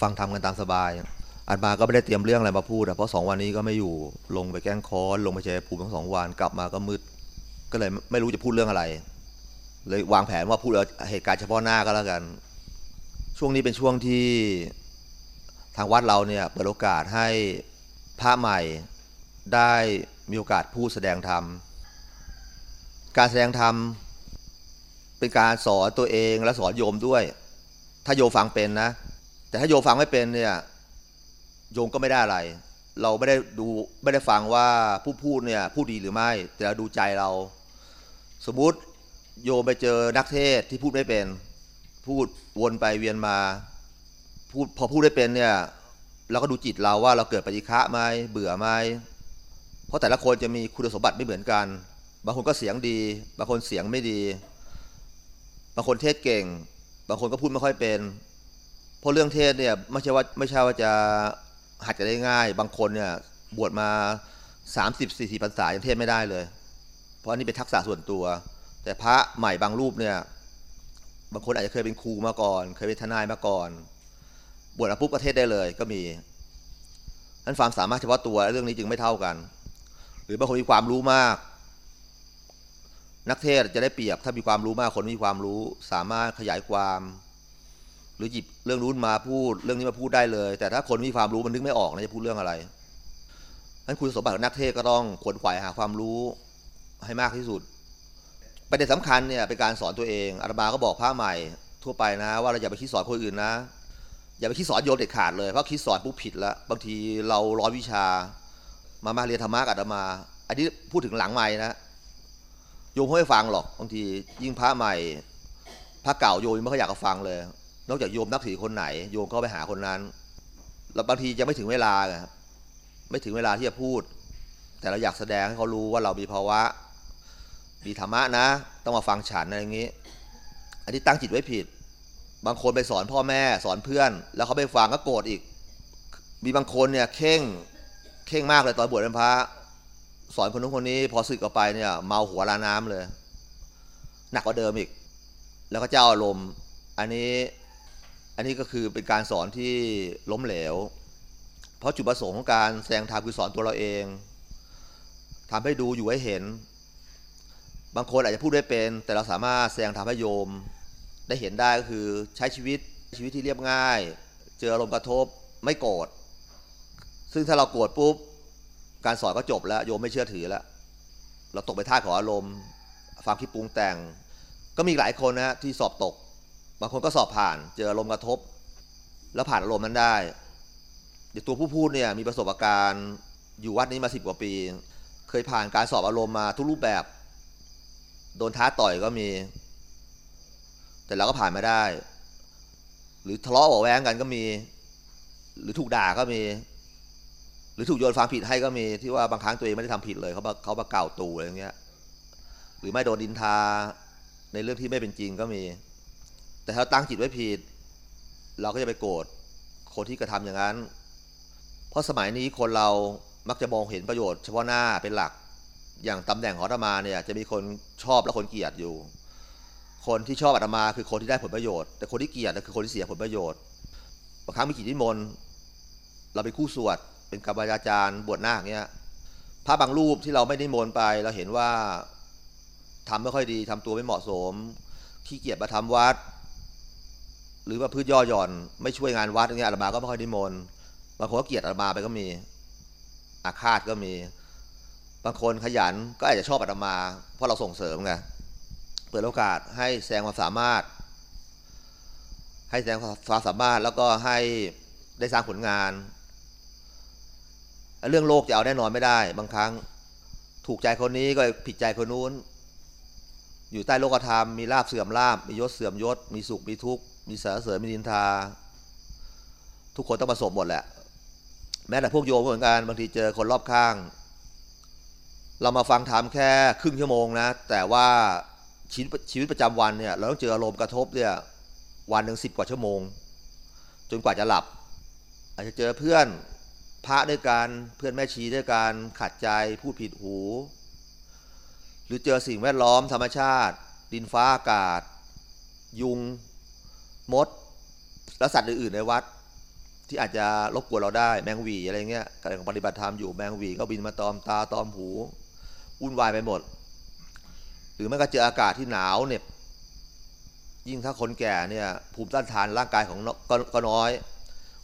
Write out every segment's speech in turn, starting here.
ฟังทำกันตามสบายอันมาก็ไม่ได้เตรียมเรื่องอะไรมาพูดอะเพราะสองวันนี้ก็ไม่อยู่ลงไปแกล้งคอนลงไปเจอภูมิทั้งสองวันกลับมาก็มืดก็เลยไม่รู้จะพูดเรื่องอะไร เลยวางแผนว่าพูดเหตุการณ์เฉพาะหน้าก็แล้วกัน ช่วงนี้เป็นช่วงที่ทางวัดเราเนี่ยเปิดโอกาสให้พระใหม่ได้มีโอกาสพูดแสดงธรรมการแสดงธรรมเป็นการสอนตัวเองและสอนโยมด้วย ถ้าโยมฟังเป็นนะ แต่ถ้าโยฟังไม่เป็นเนี่ยโยมก็ไม่ได้อะไร เราไม่ได้ดูไม่ได้ฟังว่าผู้พูดเนี่ยพูดดีหรือไม่ แต่เราดูใจเรา สมมุติโยมไปเจอนักเทศที่พูดไม่เป็น พูดวนไปเวียนมาพูดพอพูดได้เป็นเนี่ยเราก็ดูจิตเราว่าเราเกิดปฏิฆะไหมเบื่อไหมเพราะแต่ละคนจะมีคุณสมบัติไม่เหมือนกัน บางคนก็เสียงดี บางคนเสียงไม่ดี บางคนเทศเก่ง บางคนก็พูดไม่ค่อยเป็น เพราะเรื่องเทศเนี่ยไม่ใช่ว่าไม่ใช่ว่าจะหัดจะได้ง่าย บางคนเนี่ยบวชมา30 40พรรษายังเทศไม่ได้เลย เพราะอันนี้เป็นทักษะส่วนตัว แต่พระใหม่บางรูปเนี่ย บางคนอาจจะเคยเป็นครูมาก่อน เคยเป็นทนายมาก่อน บวชมาปุ๊บก็เทศได้เลยก็มีนั้นความสามารถเฉพาะตัวเรื่องนี้จึงไม่เท่ากัน หรือบางคนมีความรู้มาก นักเทศจะได้เปรียบถ้ามีความรู้มากคนมีความรู้ สามารถขยายความ หรือหยิบเรื่องรู้มาพูดเรื่องนี้มาพูดได้เลย แต่ถ้าคนมีความรู้มันนึกไม่ออกนะจะพูดเรื่องอะไรนั้นคุณสมบัติของนักเทศก็ต้องขวนขวายหาความรู้ให้มากที่สุดประเด็นสำคัญเนี่ยเป็นการสอนตัวเองอาตมาก็บอกพระใหม่ทั่วไปนะ ว่าเราอย่าไปคิดสอนคนอื่นนะ อย่าไปคิดสอนโยมเด็ดขาดเลยเพราะคิดสอนปุ๊บผิดแล้วบางทีเราร้อยวิชา มามาเรียนธรรมะกับอาตมา อันนี้พูดถึงหลังใหม่นะโยมไม่ฟังหรอกบางทียิ่งพระใหม่พระเก่าโยมไม่ค่อยอยากจะฟังเลย นอกจากโยมนับถือคนไหน โยมก็ไปหาคนนั้นแล้วบางทีจะไม่ถึงเวลาไงไม่ถึงเวลาที่จะพูด แต่เราอยากแสดงให้เขารู้ว่าเรามีภาวะ มีธรรมะนะ ต้องมาฟังฉันอะไรอย่างนี้ อันนี้ตั้งจิตไว้ผิด บางคนไปสอนพ่อแม่สอนเพื่อน แล้วเขาไปฟังก็โกรธอีก มีบางคนเนี่ยเข่งเข่งมากเลยตอนบวชเป็นพระสอนคนนู้นคนนี้ พอสึกออกไปเนี่ยเมาหัวลาน้ำเลย หนักกว่าเดิมอีก แล้วก็เจ้าอารมณ์ อันนี้ อันนี้ก็คือเป็นการสอนที่ล้มเหลว เพราะจุดประสงค์ของการแสดงธรรมคือสอนตัวเราเองทำให้ดูอยู่ให้เห็น บางคนอาจจะพูดได้เป็น แต่เราสามารถแสดงธรรมให้โยม ได้เห็นได้ก็คือใช้ชีวิตชีวิตที่เรียบง่าย เจออารมณ์กระทบไม่โกรธ ซึ่งถ้าเราโกรธปุ๊บ การสอนก็จบแล้วโยมไม่เชื่อถือแล้ว เราตกไปท่าของอารมณ์ความคิดปรุงแต่ง ก็มีหลายคนนะที่สอบตก บางคนก็สอบผ่านเจออารมณ์กระทบ แล้วผ่านอารมณ์นั้นได้ เดี๋ยวตัวผู้พูดเนี่ยมีประสบการณ์อยู่วัดนี้มาสิบกว่าปี เคยผ่านการสอบอารมณ์มาทุกรูปแบบ โดนท้าต่อยก็มี แต่เราก็ผ่านมาได้ หรือทะเลาะเบาแวงกันก็มี หรือถูกด่าก็มี หรือถูกโยนความผิดให้ก็มีที่ว่าบางครั้งตัวเองไม่ได้ทำผิดเลยเขาเขามาเก่าตูอะไรเงี้ย หรือไม่โดนดินทาในเรื่องที่ไม่เป็นจริงก็มี แต่ถ้าตั้งจิตไว้ผิด เราก็จะไปโกรธคนที่กระทำอย่างนั้น เพราะสมัยนี้คนเรามักจะมองเห็นประโยชน์เฉพาะหน้าเป็นหลัก อย่างตำแหน่งของอาตมาเนี่ยจะมีคนชอบและคนเกลียดอยู่ คนที่ชอบอาตมาคือคนที่ได้ผลประโยชน์ แต่คนที่เกลียดคือคนที่เสียผลประโยชน์บางครั้งมีกิจนิมนต์เราเป็นคู่สวดเป็นกรรมอาจารย์บวชหน้าอย่างเงี้ยพระบางรูปที่เราไม่ได้มนต์ไปเราเห็นว่าทำไม่ค่อยดีทำตัวไม่เหมาะสมขี้เกียจมาทำวัด หรือว่าพืชย่อหย่อน ไม่ช่วยงานวัดอย่างเงี้ยอาตมาก็ไม่ค่อยได้มนต์บางคนก็เกลียดอาตมาไปก็มี อาฆาตก็มี บางคนขยันก็อาจจะชอบอาตมา เพราะเราส่งเสริมไงเปิดโอกาสให้แสดงความสามารถ ให้แสดงความสามารถแล้วก็ให้ได้สร้างผลงาน เรื่องโลกจะเอาแน่นอนไม่ได้ บางครั้งถูกใจคนนี้ก็ผิดใจคนนู้น อยู่ใต้โลกธรรมมีลาบเสื่อมลาบมียศเสื่อมยศ มีสุขมีทุกข์ มีสารเสริญมีดินทา ทุกคนต้องประสบหมดแหละ แม้แต่พวกโยมเหมือนกันบางทีเจอคนรอบข้าง เรามาฟังธรรมแค่ครึ่งชั่วโมงนะ แต่ว่าชีวิตชีวิตประจำวันเนี่ยเราต้องเจออารมณ์กระทบเนี่ยวันหนึ่งสิบกว่าชั่วโมง จนกว่าจะหลับ อาจจะเจอเพื่อนพระด้วยกันเพื่อนแม่ชีด้วยกันขัดใจพูดผิดหู หรือเจอสิ่งแวดล้อมธรรมชาติ ดินฟ้าอากาศ ยุง มดและสัตว์อื่นๆในวัด ที่อาจจะรบกวนเราได้แมงวีอะไรเงี้ยกำลังปฏิบัติธรรมอยู่แมงวีก็บินมาตอมตาตอมหูวุ่นวายไปหมด หรือไม่ก็เจออากาศที่หนาวเนี่ยยิ่งถ้าคนแก่เนี่ยภูมิต้านทานร่างกายของกก็น้อย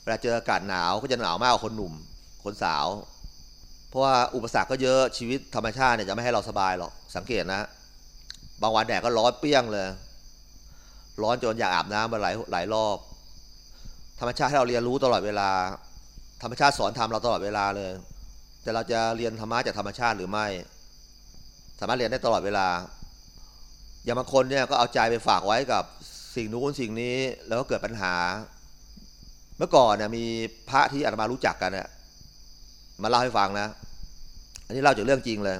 เวลาเจออากาศหนาวก็จะหนาวมากกว่าคนหนุ่ม คนสาว เพราะว่าอุปสรรคก็เยอะชีวิตธรรมชาติเนี่ยจะไม่ให้เราสบายหรอกสังเกตนะ บางวันแดดก็ร้อนเปรี้ยงเลย ร้อนจนอยากอาบน้ำมาหลายหลายรอบ ธรรมชาติให้เราเรียนรู้ตลอดเวลา ธรรมชาติสอนทำเราตลอดเวลาเลย แต่เราจะเรียนธรรมะจากธรรมชาติหรือไม่ สามารถเรียนได้ตลอดเวลา อย่างบางคนเนี่ยก็เอาใจไปฝากไว้กับสิ่งนู้นสิ่งนี้แล้วก็เกิดปัญหา เมื่อก่อนเนี่ยมีพระที่อาตมารู้จักกันเนี่ยมาเล่าให้ฟังนะ อันนี้เล่าจากเรื่องจริงเลย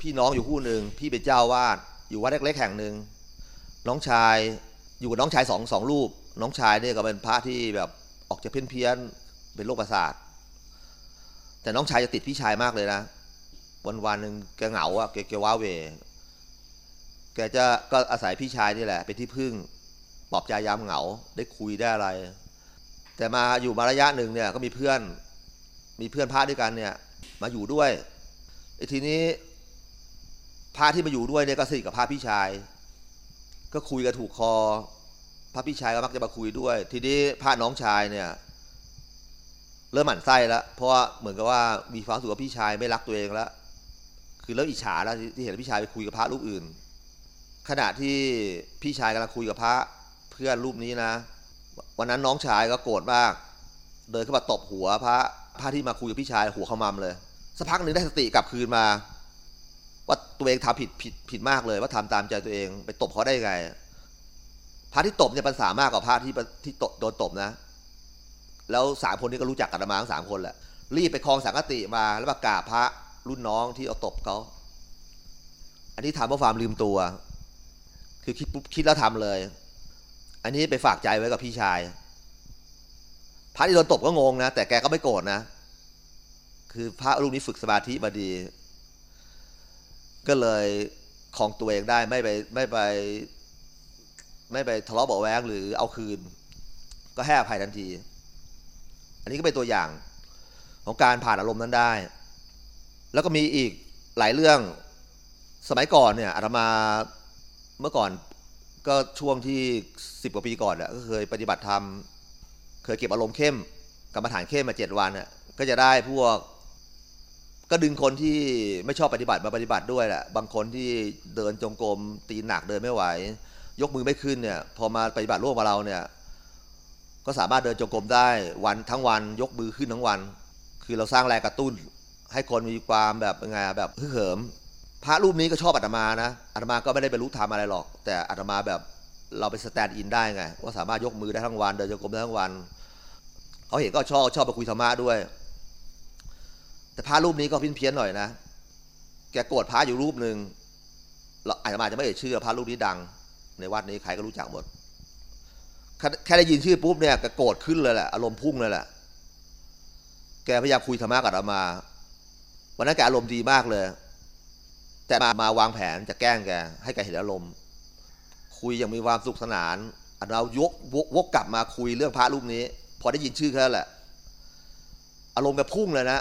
พี่น้องอยู่คู่หนึ่งพี่เป็นเจ้าวาดอยู่วัดเล็กๆแห่งหนึ่ง น้องชายอยู่กับน้องชายสองสองรูป น้องชายเนี่ยก็เป็นพระที่แบบออกจะเพี้ยนเพี้ยนเป็นโรคประสาท แต่น้องชายจะติดพี่ชายมากเลยนะ วันวันหนึ่งแกเหงาอะแกแกว้าเว แกจะก็อาศัยพี่ชายนี่แหละ เป็นที่พึ่งปลอบใจยามเหงาได้คุยได้อะไร แต่มาอยู่มาระยะหนึ่งเนี่ยก็มีเพื่อน มีเพื่อนพระด้วยกันเนี่ยมาอยู่ด้วยไอ้ทีนี้พระที่มาอยู่ด้วยเนี่ยก็สนิทกับพระพี่ชาย ก็คุยกันถูกคอ พระพี่ชายก็มักจะมาคุยด้วย ทีนี้พระน้องชายเนี่ย เริ่มหมั่นไส้แล้ว เพราะว่าเหมือนกับว่ามีความรู้สึกว่าพี่ชายไม่รักตัวเองแล้ว คือเริ่มอิจฉาแล้วที่ที่เห็นพี่ชายไปคุยกับพระรูปอื่น ขณะที่พี่ชายกำลังคุยกับพระเพื่อนรูปนี้นะ วันนั้นน้องชายก็โกรธมาก เดินเข้ามาตบหัวพระพระที่มาคุยกับพี่ชายหัวขมำเลย สักพักหนึ่งได้สติกลับคืนมา ว่าตัวเองทำผิดผิดผิดมากเลย ว่าทำตามใจตัวเองไปตบเขาได้ไงพระที่ตบเนี่ยปัญหามากกว่าพระที่ที่ตโดนตบนะ แล้วสามคนนี้ก็รู้จักกันมาทั้งสามคนแหละรีบไปคลองสังกติมาแล้วมากาบพระรุ่นน้องที่เอาตบเขาอันนี้ทำเพราะความลืมตัว คือคิดปุ๊บคิดแล้วทำเลย อันนี้ไปฝากใจไว้กับพี่ชายพระที่โดนตบก็งงนะแต่แกก็ไม่โกรธนะ คือพระรูปนี้ฝึกสมาธิมาดี ก็เลยคลองตัวเองได้ไม่ไปไม่ไป ไม่ไปทะเลาะเบาแวงหรือเอาคืน ก็ให้อภัยทันที อันนี้ก็เป็นตัวอย่างของการผ่านอารมณ์นั้นได้ แล้วก็มีอีกหลายเรื่องสมัยก่อนเนี่ยอาตมาเมื่อก่อนก็ช่วงที่สิบกว่าปีก่อนอะก็เคยปฏิบัติธรรม เคยเก็บอารมณ์เข้มกรรมฐานเข้มมาเจ็ดวันอะก็จะได้พวก ก็ดึงคนที่ไม่ชอบปฏิบัติมาปฏิบัติด้วยแหละบางคนที่เดินจงกรมตีหนักเดินไม่ไหว ยกมือไม่ขึ้นเนี่ย พอมาปฏิบัติร่วมกับเราเนี่ย ก็สามารถเดินจงกรมได้วันทั้งวันยกมือขึ้นทั้งวัน คือเราสร้างแรงกระตุ้น ให้คนมีความแบบยังไงแบบฮึกเหิม พระรูปนี้ก็ชอบอาตมานะอาตมาก็ไม่ได้ไปรู้ทำอะไรหรอก แต่อาตมาแบบเราไป stand in ได้ไงว่าสามารถยกมือได้ทั้งวันเดินจงกรมได้ทั้งวันเขาเห็นก็ชอบชอบไปคุยธรรมะด้วย แต่พระรูปนี้ก็พินเพี้ยนหน่อยนะ แกโกรธพระอยู่รูปหนึ่งเราอาตมาจะไม่เอ่ยชื่อพระรูปนี้ดัง ในวัดนี้ใครก็รู้จักหมด แค่ได้ยินชื่อปุ๊บเนี่ยแกโกรธขึ้นเลยแหละอารมณ์พุ่งเลยแหละ แกพยายามคุยธรรมะกับอามา วันนั้นแกอารมณ์ดีมากเลย แต่มามาวางแผนจะแกล้งแก ให้แกเห็นอารมณ์ คุยอย่างมีความสุขสนานเรายกวกวกกลับมาคุยเรื่องพระรูปนี้ พอได้ยินชื่อแค่แหละ อารมณ์แกพุ่งเลยนะ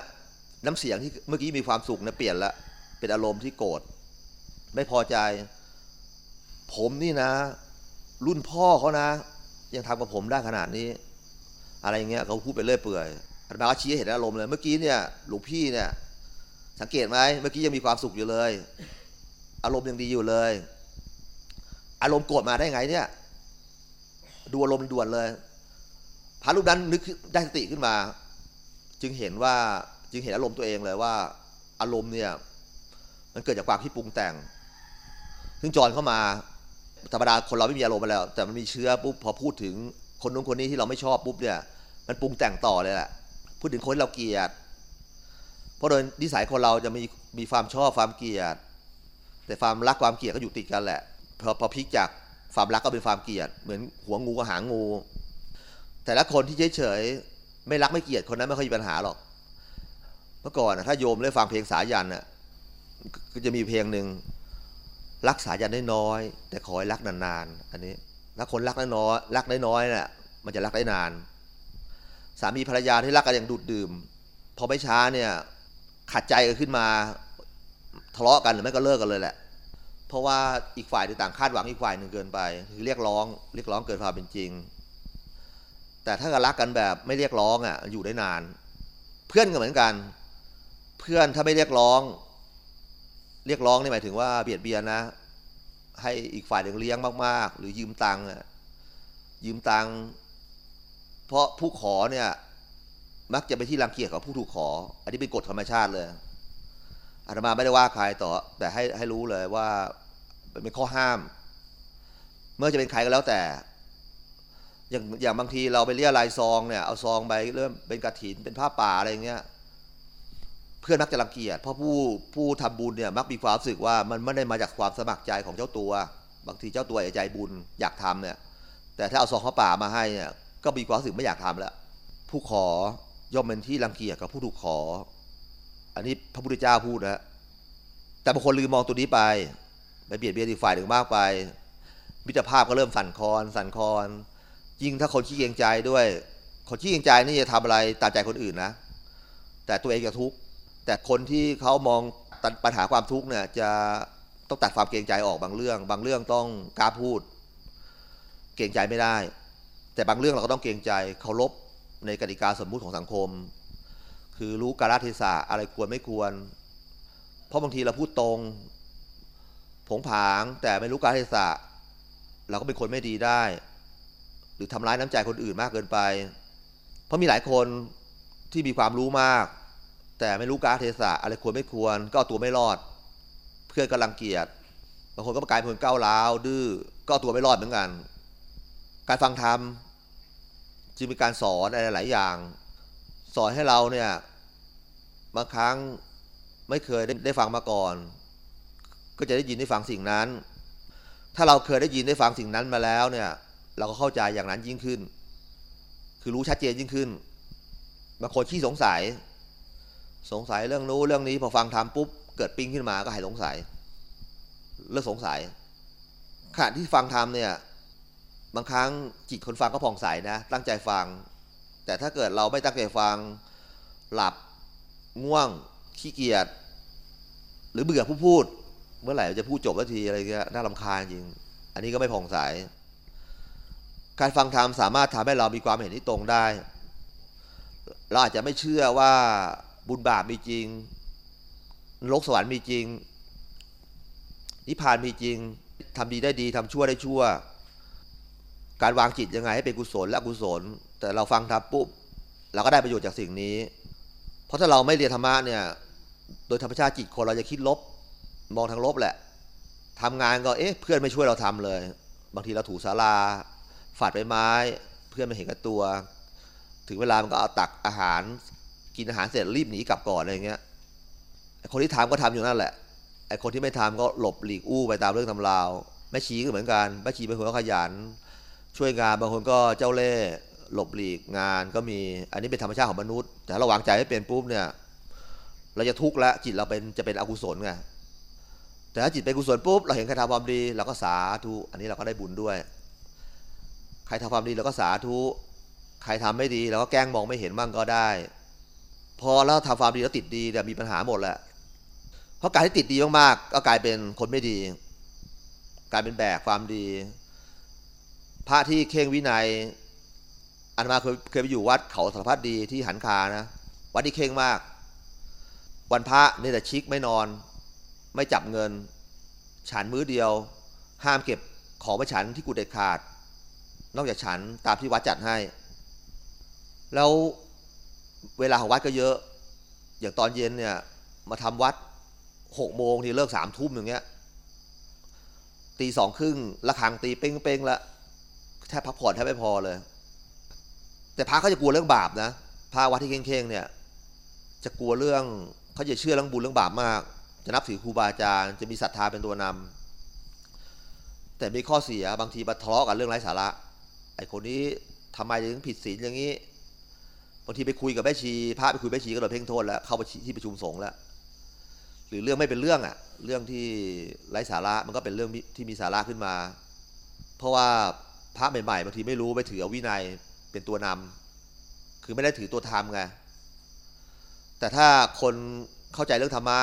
น้ำเสียงที่เมื่อกี้มีความสุขเนี่ยเปลี่ยนละเป็นอารมณ์ที่โกรธไม่พอใจ ผมนี่นะ รุ่นพ่อเขานะ ยังทำกับผมได้ขนาดนี้ อะไรอย่างเงี้ยเขาพูดไปเรื่อยเปื่อยอาตมาก็ชี้ให้เห็นอารมณ์เลย เมื่อกี้เนี่ยหลวงพี่เนี่ย สังเกตไหมเมื่อกี้ยังมีความสุขอยู่เลย อารมณ์ยังดีอยู่เลย อารมณ์โกรธมาได้ไงเนี่ย ดูอารมณ์ด่วนเลยพระรูปนั้นนึกได้สติขึ้นมา จึงเห็นว่า จึงเห็นอารมณ์ตัวเองเลยว่า อารมณ์เนี่ยมันเกิดจากความที่ปรุงแต่ง ซึ่งจอนเข้ามาธรรมดาคนเราไม่มีอารมณ์มาแล้ว แต่มันมีเชื้อปุ๊บพอพูดถึงคนนู้นคนนี้ที่เราไม่ชอบปุ๊บเนี่ย มันปรุงแต่งต่อเลยแหละพูดถึงคนที่เราเกลียด เพราะโดยนิสัยคนเราจะมีมีความชอบความเกลียด แต่ความรักความเกลียดก็อยู่ติดกันแหละพอพอพลิกจากความรักก็เป็นความเกลียด เหมือนหัวงูกับหางงู แต่ละคนที่เฉยๆไม่รักไม่เกลียดคนนั้นไม่ค่อยมีปัญหาหรอก เมื่อก่อนนะถ้าโยมได้ฟังเพลงสายันน่ะก็จะมีเพลงหนึ่งรักสายันได้น้อย แต่ขอให้รักนานๆอันนี้ถ้าคนรักน้อยรักน้อยน่ะมันจะรักได้นาน สามีภรรยาที่รักกันอย่างดูดดื่ม พอไม่ช้าเนี่ยขัดใจกันขึ้นมาทะเลาะกันหรือไม่ก็เลิกกันเลยแหละ เพราะว่าอีกฝ่ายต่างคาดหวังอีกฝ่ายหนึ่งเกินไปคือเรียกร้อง เรียกร้องเกินความเป็นจริง แต่ถ้ารักกันแบบไม่เรียกร้องอะอยู่ได้นาน เพื่อนก็เหมือนกัน เพื่อนถ้าไม่เรียกร้อง เรียกร้องนี่หมายถึงว่าเบียดเบียนนะ ให้อีกฝ่ายหนึ่งเลี้ยงมาก ๆ หรือยืมตังค์ยืมตังค์เพราะผู้ขอเนี่ย มักจะไปที่รังเกียจของผู้ถูกขอ อันนี้เป็นกฎธรรมชาติเลยอาตมาไม่ได้ว่าใครต่อ แต่ให้ให้รู้เลยว่าเป็นข้อห้าม เมื่อจะเป็นใครก็แล้วแต่ อย่างอย่างบางทีเราไปเรียรายซองเนี่ยเอาซองไปเริ่มเป็นกระถินเป็นผ้าป่าอะไรเงี้ย เพื่อนมักจะรังเกียจเพราะผู้ผู้ทำบุญเนี่ยมักมีความรู้สึกว่ามันไม่ได้มาจากความสมัครใจของเจ้าตัว บางทีเจ้าตัวใจบุญอยากทำเนี่ยแต่ถ้าเอาซองผ้าป่ามาให้เนี่ยก็มีความรู้สึกไม่อยากทำแล้วผู้ขอย่อมเป็นที่รังเกียจกับผู้ถูกขอ อันนี้พระพุทธเจ้าพูดนะแต่บางคนลืมมองตัวนี้ไปไปเบียดเบียนอีกฝ่ายหนึ่งมากไปมิตรภาพก็เริ่มสั่นคลอนสั่นคลอนยิ่งถ้าคนขี้เกรงใจด้วย คนขี้เกรงใจนี่จะทำอะไรตามใจคนอื่นนะ แต่ตัวเองจะทุกข์ แต่คนที่เขามองปัญหาความทุกข์เนี่ยจะต้องตัดความเกรงใจออกบางเรื่อง บางเรื่องต้องกล้าพูด เกรงใจไม่ได้ แต่บางเรื่องเราก็ต้องเกรงใจเคารพในกติกาสมมุติของสังคม คือรู้กาลเทศะอะไรควรไม่ควร เพราะบางทีเราพูดตรง ผงผางแต่ไม่รู้กาลเทศะเราก็เป็นคนไม่ดีได้ หรือทำร้ายน้ำใจคนอื่นมากเกินไป เพราะมีหลายคนที่มีความรู้มาก แต่ไม่รู้กาเทศะอะไรควรไม่ควร ก็เอาตัวไม่รอด เพื่อนกำลังเกียดบางคนก็กลายเป็นคนก้าวร้าวดื้อก็เอาตัวไม่รอดเหมือนกัน การฟังธรรมจึงมีการสอนอะไรหลายอย่าง สอนให้เราเนี่ยบางครั้งไม่เคยได้ได้ฟังมาก่อน ก็จะได้ยินได้ฟังสิ่งนั้น ถ้าเราเคยได้ยินได้ฟังสิ่งนั้นมาแล้วเนี่ย เราก็เข้าใจอย่างนั้นยิ่งขึ้น คือรู้ชัดเจนยิ่งขึ้นบางคนขี้สงสัย สงสัยเรื่องนู้เรื่องนี้พอฟังทำปุ๊บเกิดปิ้งขึ้นมาก็หายสงสัยเลิกสงสัยขณะที่ฟังทำเนี่ยบางครั้งจิตคนฟังก็ผ่องใสนะ ตั้งใจฟัง แต่ถ้าเกิดเราไม่ตั้งใจฟังหลับง่วงขี้เกียจหรือเบื่อผู้พูด เมื่อไหร่จะพูดจบสักทีอะไรเงี้ยน่าลำคาญจริง อันนี้ก็ไม่ผ่องใสการฟังธรรมสามารถทำให้เรามีความเห็นที่ตรงได้ เราอาจจะไม่เชื่อว่า บุญบาปมีจริงโลกสวรรค์มีจริง นิพพานมีจริงทำดีได้ดีทำชั่วได้ชั่ว การวางจิตยังไงให้เป็นกุศลและอกุศล แต่เราฟังทับปุ๊บเราก็ได้ประโยชน์จากสิ่งนี้ เพราะถ้าเราไม่เรียนธรรมะเนี่ย โดยธรรมชาติจิตคนเราจะคิดลบ มองทางลบแหละทำงานก็เอ๊ะเพื่อนไม่ช่วยเราทำเลย บางทีเราถูสาราฝาดใบไม้ เพื่อนไม่เห็นกับตัว ถึงเวลามันก็เอาตักอาหาร กินอาหารเสร็จรีบหนีกลับก่อนอะไรเงี้ยไอคนที่ทำก็ทำอยู่นั่นแหละไอคนที่ไม่ทำก็หลบหลีกอู้ไปตามเรื่องตำราวแม่ชีก็เหมือนกันแม่ชีเป็นคนขยัน ช่วยงานบางคนก็เจ้าเล่ห์หลบหลีกงานก็มีอันนี้เป็นธรรมชาติของมนุษย์ แต่เราวางใจให้เป็นปุ๊บเนี่ยเราจะทุกข์ล้วจิตเราเป็นจะเป็นอกุศลไงแต่ถ้าจิตเป็นกุศลปุ๊บเราเห็นใครทำความดีเราก็สาธุอันนี้เราก็ได้บุญด้วย ใครทำความดีเราก็สาธุใครทำไม่ดีเราก็แกล้งมองไม่เห็นบ้างก็ได้ พอเราทำความดีแล้วติดดีเนี่ยมีปัญหาหมดแหละเพราะการที่ติดดีมากๆก็กลายเป็นคนไม่ดี กลายเป็นแบกความดี พระที่เข่งวินัยอันมาเคยเคยไปอยู่วัดเขาสารพัดดีที่หันคานะวัดที่เข่งมาก วันพระนี่แต่ชิกไม่นอน ไม่จับเงิน ฉันมื้อเดียว ห้ามเก็บของไปฉันที่กุดเด็ดขาด นอกจากฉันตามที่วัดจัดให้ แล้ว เวลาของวัดก็เยอะ อย่างตอนเย็นเนี่ย มาทำวัดหกโมงที่เลิกสามทุ่มอย่างเงี้ยตีสองครึ่งระฆังตีเป้งเป้งละแทบพักผ่อนแทบไม่พอเลย แต่พระเขาจะกลัวเรื่องบาปนะพระวัดที่เข่งๆเนี่ย จะกลัวเรื่องเขาจะเชื่อเรื่องบุญเรื่องบาปมาก จะนับถือครูบาอาจารย์จะมีศรัทธาเป็นตัวนำแต่มีข้อเสียบางทีมาทะเลาะกันเรื่องไร้สาระไอ้คนนี้ทำไมถึงผิดศีลอย่างนี้ บางทีไปคุยกับแม่ชีพระไปคุยแม่ชีก็โดนเพ่งโทษแล้ว เข้าไปที่ประชุมสงฆ์แล้ว หรือเรื่องไม่เป็นเรื่องอะ่ะเรื่องที่ไร้สาระมันก็เป็นเรื่องที่มีสาระขึ้นมา เพราะว่าพระใหม่ๆบางทีไม่รู้ไปถือวินัยเป็นตัวนำคือไม่ได้ถือตัวธรรมไงแต่ถ้าคนเข้าใจเรื่องธรรมะ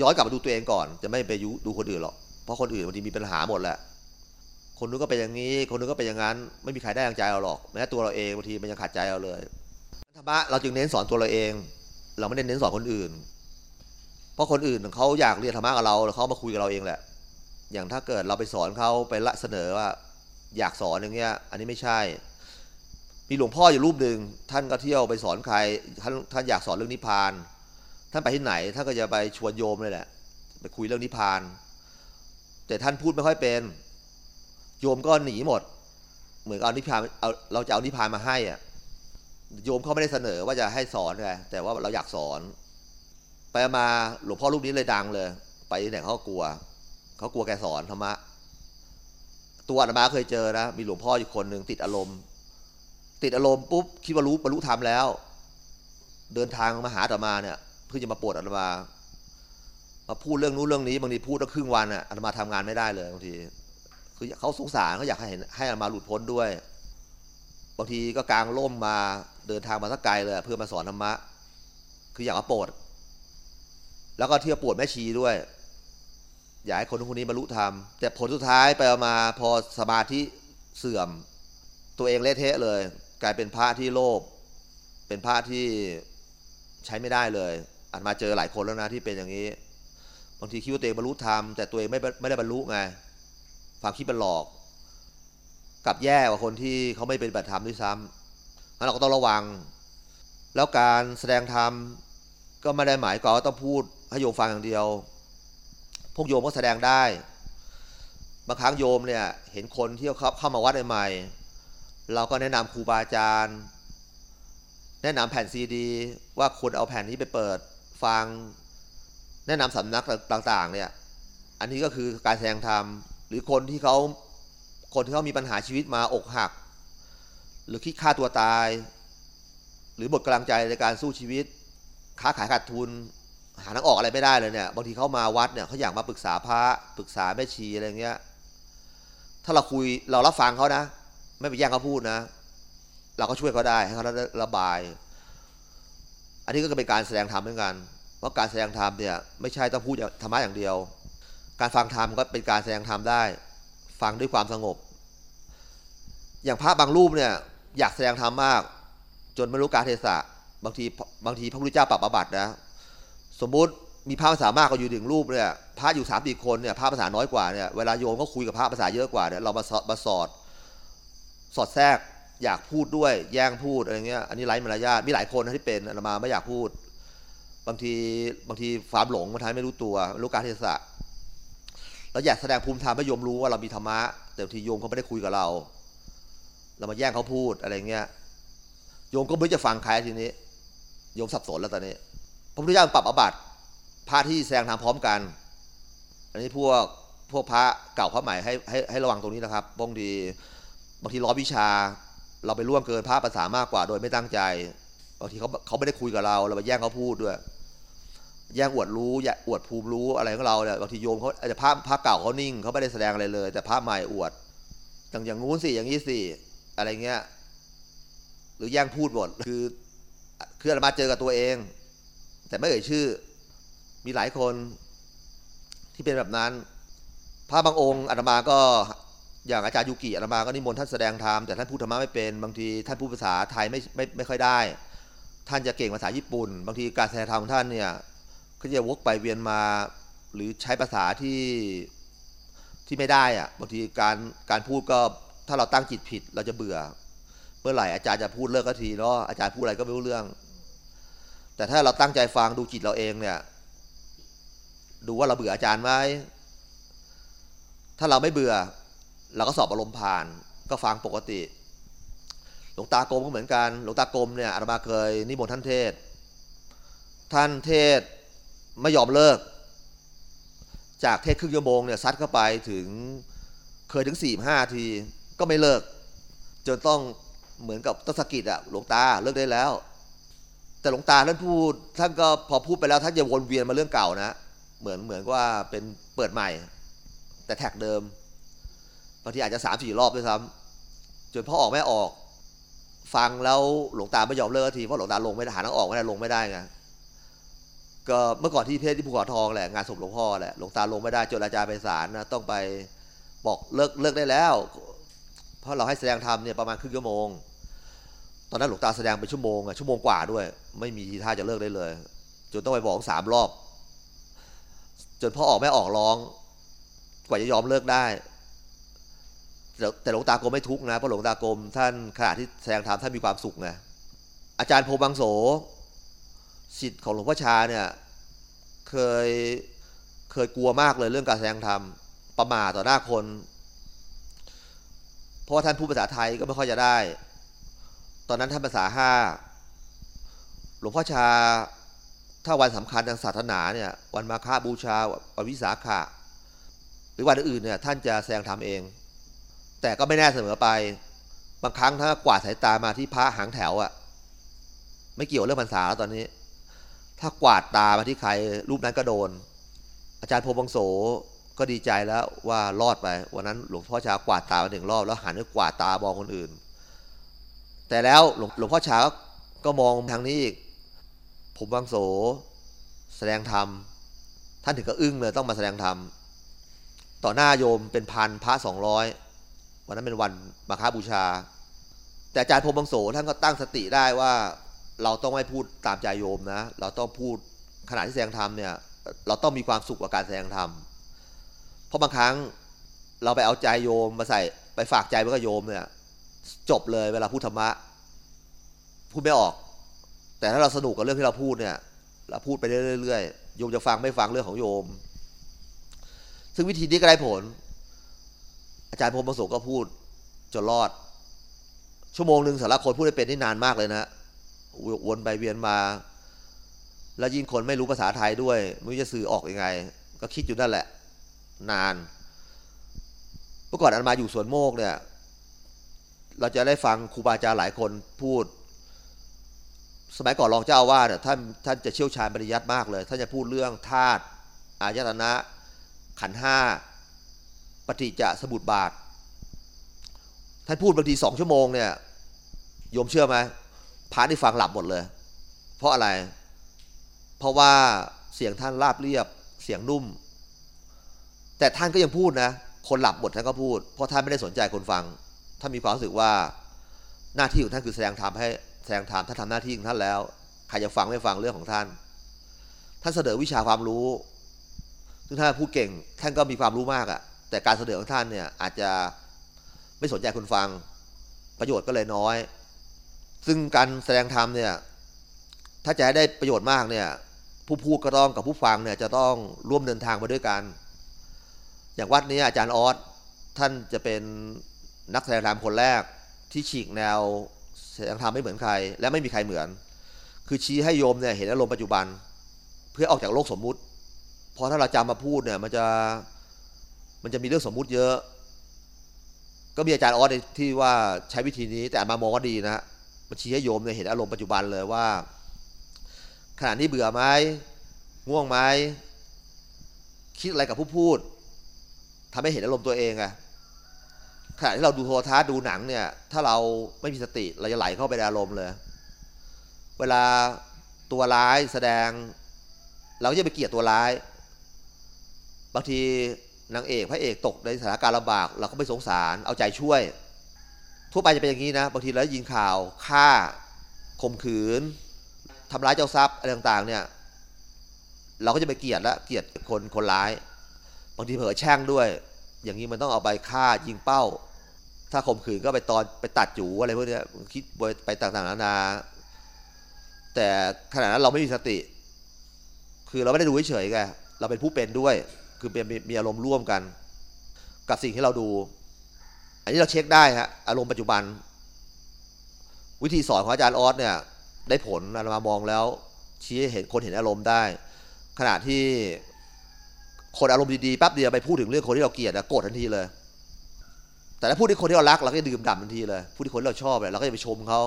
ย้อนกลับมาดูตัวเองก่อน จะไม่ไปยุดูคนอื่นหรอกเพราะคนอื่นบางทีมีปัญหาหมดแหละ คนนู้นก็เป็นอย่างนี้ คนนู้นก็เป็นอย่างนั้น ไม่มีใครได้อย่างใจเราหรอกแม้ตัวเราเองบางทีมันยังขัดใจเราเลยธรรมะเราจึงเน้นสอนตัวเราเอง เราไม่ได้เน้นสอนคนอื่น เพราะคนอื่นเขาอยากเรียนธรรมะกับเราแล้วเขามาคุยกับเราเองแหละ อย่างถ้าเกิดเราไปสอนเขาไปละเสนอว่า อยากสอนอย่างเงี้ย อันนี้ไม่ใช่ มีหลวงพ่ออยู่รูปหนึ่งท่านก็เที่ยวไปสอนใครท่านท่านอยากสอนเรื่องนิพพาน ท่านไปที่ไหนท่านก็จะไปชวนโยมเลยแหละไปคุยเรื่องนิพพาน แต่ท่านพูดไม่ค่อยเป็น โยมก็หนีหมด เหมือนเอานิพพานเอาเราจะเอานิพพานมาให้อะโยมเขาไม่ได้เสนอว่าจะให้สอนไงแต่ว่าเราอยากสอน ไปมาหลวงพ่อรูปนี้เลยดังเลย ไปที่ไหนเขากลัวเขากลัวแกสอนธรรมะตัวอาตมาเคยเจอนะมีหลวงพ่ออยู่คนหนึ่งติดอารมณ์ ติดอารมณ์ปุ๊บคิดว่ารู้บรรลุธรรมแล้ว เดินทางมาหาอาตมาเนี่ยเพื่อจะมาปวดอาตมามาพูดเรื่องนู้นเรื่องนี้บางทีพูดตั้งครึ่งวันอะอาตมาทำงานไม่ได้เลยบางที คือเขาสงสารเขาอยากให้เห็นให้อามาหลุดพ้นด้วย บางทีก็กางร่มมาเดินทางมาสักไกลเลยเพื่อมาสอนธรรมะ คืออยากมาโปรดแล้วก็เที่ยวปวดแม่ชีด้วย อยากให้คนคนนี้บรรลุธรรม แต่ผลสุดท้ายไปมาพอสมาธิเสื่อม ตัวเองเละเทะเลย กลายเป็นพระที่โลภเป็นพระที่ใช้ไม่ได้เลยอันมาเจอหลายคนแล้วนะที่เป็นอย่างนี้ บางทีคิดว่าตัวเองบรรลุธรรมแต่ตัวเองไม่ไม่ได้บรรลุไง ความคิดเป็นหลอกกลับแย่กว่าคนที่เขาไม่เป็นบัตรธรรมด้วยซ้ำงั้นเราก็ต้องระวัง แล้วการแสดงธรรมก็ไม่ได้หมายความว่าต้องพูดให้โยมฟังอย่างเดียว พวกโยมก็แสดงได้ บางครั้งโยมเนี่ยเห็นคนที่เขาเข้ามาวัดใหม่ๆเราก็แนะนำครูบาอาจารย์ แนะนำแผ่นซีดี ว่าควรเอาแผ่นนี้ไปเปิดฟัง แนะนำสำนักต่างๆเนี่ย อันนี้ก็คือการแสดงธรรม หรือคนที่เขาคนที่เขามีปัญหาชีวิตมาอกหัก หรือคิดฆ่าตัวตาย หรือหมดกำลังใจในการสู้ชีวิต ค้าขายขาดทุน หาทางออกอะไรไม่ได้เลยเนี่ยบางทีเขามาวัดเนี่ยเขาอยากมาปรึกษาพระปรึกษาแม่ชีอะไรเงี้ยถ้าเราคุยเรารับฟังเขานะ ไม่ไปแย่งเขาพูดนะ เราก็ช่วยเขาได้ให้เขาระบาย อันนี้ก็เป็นการแสดงธรรมเหมือนกันเพราะการแสดงธรรมเนี่ยไม่ใช่ต้องพูดธรรมะอย่างเดียว การฟังธรรมก็เป็นการแสดงธรรมได้ ฟังด้วยความสงบ อย่างพระบางรูปเนี่ยอยากแสดงธรรมมาก จนไม่รู้การเทศะบางทีบางทีพระพุทธเจ้าปรับอาบัตินะ สมมุติมีพระภาษามากกว่าอยู่หนึ่งรูปเนี่ยพระอยู่สามสี่คนเนี่ยพระภาษาน้อยกว่าเนี่ยเวลาโยมก็คุยกับพระภาษาเยอะกว่าเนี่ยเรามาสอดมาสอด สอดแทรกอยากพูดด้วยแย่งพูดอะไรเงี้ยอันนี้ไร้มารยาทมีหลายคนนะที่เป็นอามาไม่อยากพูด บางทีบางทีความหลงมันทำให้ไม่รู้ตัวไม่รู้การเทศะ เราอยากแสดงภูมิธรรมให้โยมรู้ว่าเรามีธรรมะแต่บางทีโยมเขาไม่ได้คุยกับเรา เรามาแย่งเขาพูดอะไรเงี้ยโยมก็ไม่รู้จะฟังใครทีนี้ โยมสับสนแล้วตอนนี้พระพุทธเจ้าปรับอบัติพระที่แสดงธรรมพร้อมกัน อันนี้พวกพวกพระเก่าพระใหม่ให้ให้ให้ระวังตรงนี้นะครับบางทีบางทีร้อวิชา เราไปล่วงเกินพระภาษามากกว่า โดยไม่ตั้งใจบางทีเขาเขาไม่ได้คุยกับเรา เราไปแย่งเขาพูดด้วย แย่งอวดรู้แย่อวดภูมิรู้อะไรของเราเนี่ยบางทีโยมเขาอาจจะพระพระเก่าเขานิ่งเขาไม่ได้แสดงอะไรเลย แต่พระใหม่อวดอย่างอย่างงู้นสิอย่างนี้สิอะไรเงี้ย หรือแย่งพูดหมดคือคืออาตมาเจอกับตัวเอง แต่ไม่เอ่ยชื่อ มีหลายคนที่เป็นแบบนั้น พระบางองค์อาตมาก็อย่างอาจารย์ยูกิอาตมาก็นิมนต์ท่านแสดงธรรมแต่ท่านพูดธรรมะไม่เป็น บางทีท่านพูดภาษาไทยไม่ไม่ไม่ค่อยได้ ท่านจะเก่งภาษาญี่ปุ่น บางทีการแสดงธรรมของท่านเนี่ย ก็จะวกไปเวียนมา หรือใช้ภาษาที่ที่ไม่ได้อะบางทีการการพูดก็ถ้าเราตั้งจิตผิดเราจะเบื่อ เมื่อไหร่อาจารย์จะพูดเลิกก็ทีเนาะอาจารย์พูดอะไรก็ไม่รู้เรื่อง แต่ถ้าเราตั้งใจฟังดูจิตเราเองเนี่ย ดูว่าเราเบื่ออาจารย์ไหมถ้าเราไม่เบื่อ เราก็สอบอารมณ์ผ่าน ก็ฟังปกติ หลวงตากรมก็เหมือนกัน หลวงตากรมเนี่ยอาตมาเคยนิมนต์ท่านเทศ ท่านเทศ ไม่ยอมเลิก จากเทศครึ่งชั่วโมงเนี่ยซัดเข้าไปถึงเคยถึงสี่ห้าทีก็ไม่เลิก จนต้องเหมือนกับต้นสกิดอะหลวงตาเลิกได้แล้ว แต่หลวงตาท่านพูดท่านก็พอพูดไปแล้วท่านจะวนเวียนมาเรื่องเก่านะ เหมือนเหมือนว่าเป็นเปิดใหม่ แต่แท็กเดิมบางทีอาจจะสามสี่รอบด้วยซ้ำจนพ่อออกไม่ออก ฟังแล้วหลวงตาไม่ยอมเลิกสักทีเพราะหลวงตาลงไม่ได้หาทางออกไม่ได้ลงไม่ได้ไง ก็เมื่อก่อนที่เพศที่ภูเขาทองแหละงานศพหลวงพ่อแหละหลวงตาลงไม่ได้จนอาจารย์ไปศาลนะต้องไปบอกเลิกเลิกได้แล้ว เพราะเราให้แสดงธรรมเนี่ยประมาณครึ่งชั่วโมง ตอนนั้นหลวงตาแสดงเป็นชั่วโมงอะชั่วโมงกว่าด้วย ไม่มีทีท่าจะเลิกได้เลย จนต้องไปบอกสามรอบ จนพ่อออกไม่ออกร้อง กว่าจะยอมเลิกได้ แต่หลวงตากรมไม่ทุกนะเพราะหลวงตากรมท่านขณะที่แสดงธรรมท่านมีความสุขไงอาจารย์โพบังโส สิทธิ์ของหลวงพ่อชาเนี่ยเคยเคยกลัวมากเลยเรื่องการแสดงธรรมประมาทต่อหน้าคน เพราะว่าท่านพูดภาษาไทยก็ไม่ค่อยจะได้ ตอนนั้นท่านภาษาห้าหลวงพ่อชาถ้าวันสำคัญทางศาสนาเนี่ยวันมาฆบูชาวันวิสาขะหรือวันอื่นเนี่ยท่านจะแสดงธรรมเอง แต่ก็ไม่แน่เสมอไป บางครั้งถ้ากวาดสายตามาที่พระหางแถวอะไม่เกี่ยวเรื่องพรรษาแล้วตอนนี้ ถ้ากวาดตามาที่ใครรูปนั้นก็โดน อาจารย์โพบังโสก็ดีใจแล้วว่ารอดไป วันนั้นหลวงพ่อชากวาดตามาหนึ่งรอบแล้วหันไปกวาดตามองคนอื่น แต่แล้วหลวงหลวงพ่อชาก็มองทางนี้อีก ผมบังโส แสดงธรรม ท่านถึงก็อึ้งเลยต้องมาแสดงธรรม ต่อหน้าโยมเป็นพันพระสองร้อยวันนั้นเป็นวันมาฆบูชา แต่อาจารย์พรหมบังโสท่านก็ตั้งสติได้ว่า เราต้องไม่พูดตามใจโยมนะ เราต้องพูดขณะที่แสดงธรรมเนี่ย เราต้องมีความสุขกับการแสดงธรรม เพราะบางครั้งเราไปเอาใจโยมมาใส่ไปฝากใจไว้กับโยมเนี่ย จบเลยเวลาพูดธรรมะ พูดไม่ออก แต่ถ้าเราสนุกกับเรื่องที่เราพูดเนี่ย เราพูดไปเรื่อยๆโยมจะฟังไม่ฟังเรื่องของโยม ซึ่งวิธีนี้ก็ได้ผล อาจารย์พรมประสงค์ก็พูดจนรอด ชั่วโมงหนึ่งสารคนพูดได้เป็นนี่นานมากเลยนะ วนไปเวียนมา แล้วยิ่งคนไม่รู้ภาษาไทยด้วยไม่รู้จะสื่อออกอยังไง ก็คิดอยู่นั่นแหละ นานเมื่อก่อนอันมาอยู่สวนโมกเนี่ย เราจะได้ฟังครูบาอาจารย์หลายคนพูด สมัยก่อนรองเจ้าว่าเนี่ยท่านท่านจะเชี่ยวชาญปริยัติมากเลย ท่านจะพูดเรื่องธาตุอายตนะ ขันห้าปฏิจจสมุติบาท ท่านพูดบางทีสองชั่วโมงเนี่ยโยมเชื่อไหม พระที่ฟังหลับหมดเลย เพราะอะไร เพราะว่าเสียงท่านราบเรียบเสียงนุ่ม แต่ท่านก็ยังพูดนะ คนหลับหมดท่านก็พูด เพราะท่านไม่ได้สนใจคนฟัง ท่านมีความรู้สึกว่าหน้าที่ของท่านคือแสดงธรรมให้แสดงธรรมท่านทำหน้าที่ของท่านแล้วใครจะฟังไม่ฟังเรื่องของท่าน ท่านเสนอวิชาความรู้ ซึ่งท่านพูดเก่งท่านก็มีความรู้มากอะแต่การเสนอของท่านเนี่ยอาจจะไม่สนใจคนฟัง ประโยชน์ก็เลยน้อย ซึ่งการแสดงธรรมเนี่ยถ้าจะให้ได้ประโยชน์มากเนี่ยผู้พูดก็ต้องกับผู้ฟังเนี่ยจะต้องร่วมเดินทางมาด้วยกัน อย่างวัดนี้อาจารย์ออสท่านจะเป็นนักแสดงธรรมคนแรกที่ฉีกแนวแสดงธรรมไม่เหมือนใคร และไม่มีใครเหมือน คือชี้ให้โยมเนี่ยเห็นอารมณ์ปัจจุบัน เพื่อออกจากโลกสมมุติเพราะถ้าเราจำมาพูดเนี่ยมันจะมันจะมีเรื่องสมมุติเยอะ ก็มีอาจารย์ออสที่ว่าใช้วิธีนี้แต่มามองว่าดีนะ มันชี้ให้โยมเนี่ยเห็นอารมณ์ปัจจุบันเลยว่า ขณะนี้เบื่อไหมง่วงไหมคิดอะไรกับผู้พูดทำให้เห็นอารมณ์ตัวเองอะขณะที่เราดูโทรทัศน์ดูหนังเนี่ย ถ้าเราไม่มีสติเราจะไหลเข้าไปในอารมณ์เลย เวลาตัวร้ายแสดง เราก็จะไปเกลียดตัวร้าย บางทีนางเอกพระเอกตกในสถานการณ์ลำบาก เราก็ไม่สงสารเอาใจช่วย ทั่วไปจะเป็นอย่างนี้นะบางทีแล้วยินข่าวฆ่าข่มขืนทำร้ายเจ้าทรัพย์อะไรต่างๆเนี่ยเราก็จะไปเกลียดละเกลียดคนคนร้าย บางทีเผลอแช่งด้วย อย่างนี้มันต้องเอาไปฆ่ายิงเป้า ถ้าข่มขืนก็ไปตอนไปตัดจูอะไรพวกนี้คิดไปต่างๆนานา แต่ขณะนั้นเราไม่มีสติ คือเราไม่ได้ดูเฉยๆไงเราเป็นผู้เป็นด้วย คือเป็นมีอารมณ์ร่วมกัน กับสิ่งที่เราดู อันนี้เราเช็คได้ฮะอารมณ์ปัจจุบัน วิธีสอนของอาจารย์ออสเนี่ยได้ผลเรามามองแล้ว ชี้เห็นคนเห็นอารมณ์ได้ ขณะที่คนอารมณ์ดีๆแป๊บเดียวไปพูดถึงเรื่องคนที่เราเกลียดโกรธทันทีเลย แต่ถ้าพูดถึงคนที่เรารักเราก็จะดื่มด่ำทันทีเลย พูดถึงคนที่เราชอบเนี่ยเราก็จะไปชมเขา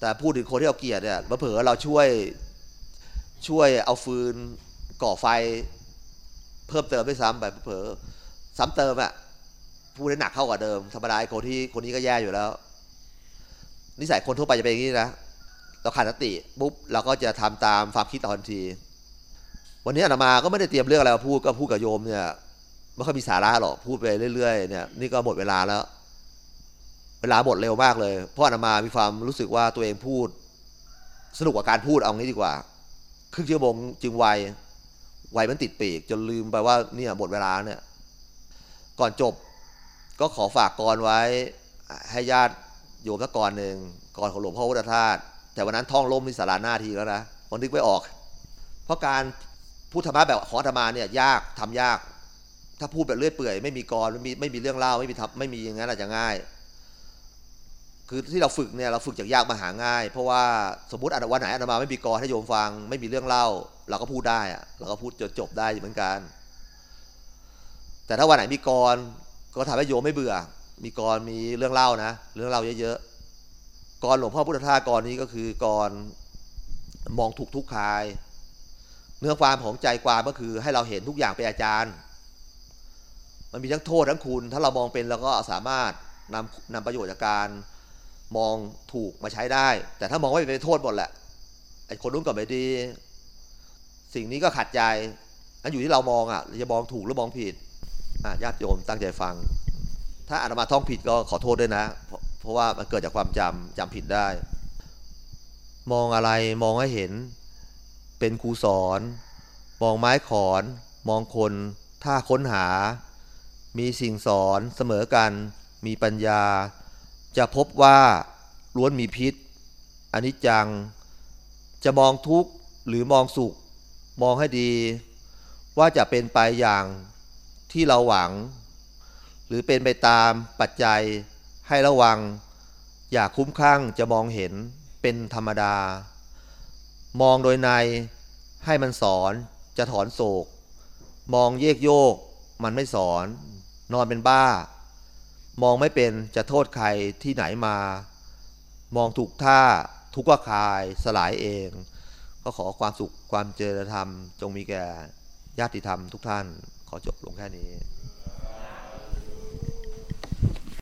แต่พูดถึงคนที่เราเกลียดเนี่ยเผลอเราช่วยช่วยเอาฟืนก่อไฟ เพิ่มเติมด้วยซ้ำไปเผลอซ้ำเติมอะ พูดได้หนักเข้ากว่าเดิมธรรมดาคนที่คนนี้ก็แย่อยู่แล้ว นิสัยคนทั่วไปจะเป็นอย่างนี้นะเราขาดสติปุ๊บเราก็จะทำตามความคิดทันที วันนี้อาตมาก็ไม่ได้เตรียมเรื่องอะไรมาพูดก็พูดกับโยมเนี่ยไม่ค่อยมีสาระหรอกพูดไปเรื่อยๆเนี่ยนี่ก็หมดเวลาแล้ว เวลาหมดเร็วมากเลย เพราะอาตมามีความรู้สึกว่าตัวเองพูด สนุกกว่าการพูดเอางี้ดีกว่าครึ่งชั่วโมงจึงไวไวมันติดปีกจนลืมไปว่าเนี่ยหมดเวลาเนี่ย ก่อนจบ ก็ขอฝากกรไว้ให้ญาติโยมสักกรหนึ่งกรของหลวงพ่อพุทธทาสแต่วันนั้นท่องล่มที่สาราหน้าทีแล้วนะผมนึกไม่ออก เพราะการพูดธรรมะแบบของอาตมาเนี่ยยากทำยาก ถ้าพูดแบบเลื่อยเปื่อยไม่มีกรไม่มีไม่มีเรื่องเล่าไม่มีทำไม่มีอย่างนั้นอาจจะง่าย คือที่เราฝึกเนี่ยเราฝึกจากยากมาหาง่าย เพราะว่าสมมติอันวันไหนอาตมาไม่มีกรให้โยมฟัง ไม่มีเรื่องเล่า เราก็พูดได้อะเราก็พูดจนจบได้เหมือนกัน แต่ถ้าวันไหนมีกร ก็ทำให้โยมไม่เบื่อ มีกรมีเรื่องเล่านะ เรื่องเล่าเยอะๆกรหลวงพ่อพุทธทาสกรนี้ก็คือกรมองถูกทุกคาย เนื้อความของใจความก็คือให้เราเห็นทุกอย่างเป็นอาจารย์ มันมีทั้งโทษทั้งคุณ ถ้าเรามองเป็นเราก็สามารถนำนำประโยชน์จากการมองถูกมาใช้ได้ แต่ถ้ามองว่าเป็นโทษหมดแหละไอ้คนนู้นก็ไม่ดี สิ่งนี้ก็ขัดใจอันอยู่ที่เรามองอะจะมองถูกหรือมองผิด ญาติโยมตั้งใจฟัง ถ้าอาตมาท่องผิดก็ขอโทษด้วยนะ เพราะว่ามันเกิดจากความจำจำผิดได้ มองอะไรมองให้เห็น เป็นครูสอน มองไม้ขอน มองคน ถ้าค้นหา มีสิ่งสอนเสมอกัน มีปัญญา จะพบว่าล้วนมีพิษอนิจจัง จะมองทุกข์หรือมองสุข มองให้ดี ว่าจะเป็นไปอย่าง ที่เราหวัง หรือเป็นไปตามปัจจัยให้ระวัง อย่าคุ้มข้างจะมองเห็นเป็นธรรมดา มองโดยในให้มันสอนจะถอนโศก มองเยกโยก มันไม่สอน นอนเป็นบ้า มองไม่เป็นจะโทษใครที่ไหนมา มองถูกท่าทุกข์ก็คายสลายเอง ก็ขอความสุขความเจริญธรรม จงมีแก่ญาติธรรมทุกท่าน ขอจบลงแค่นี้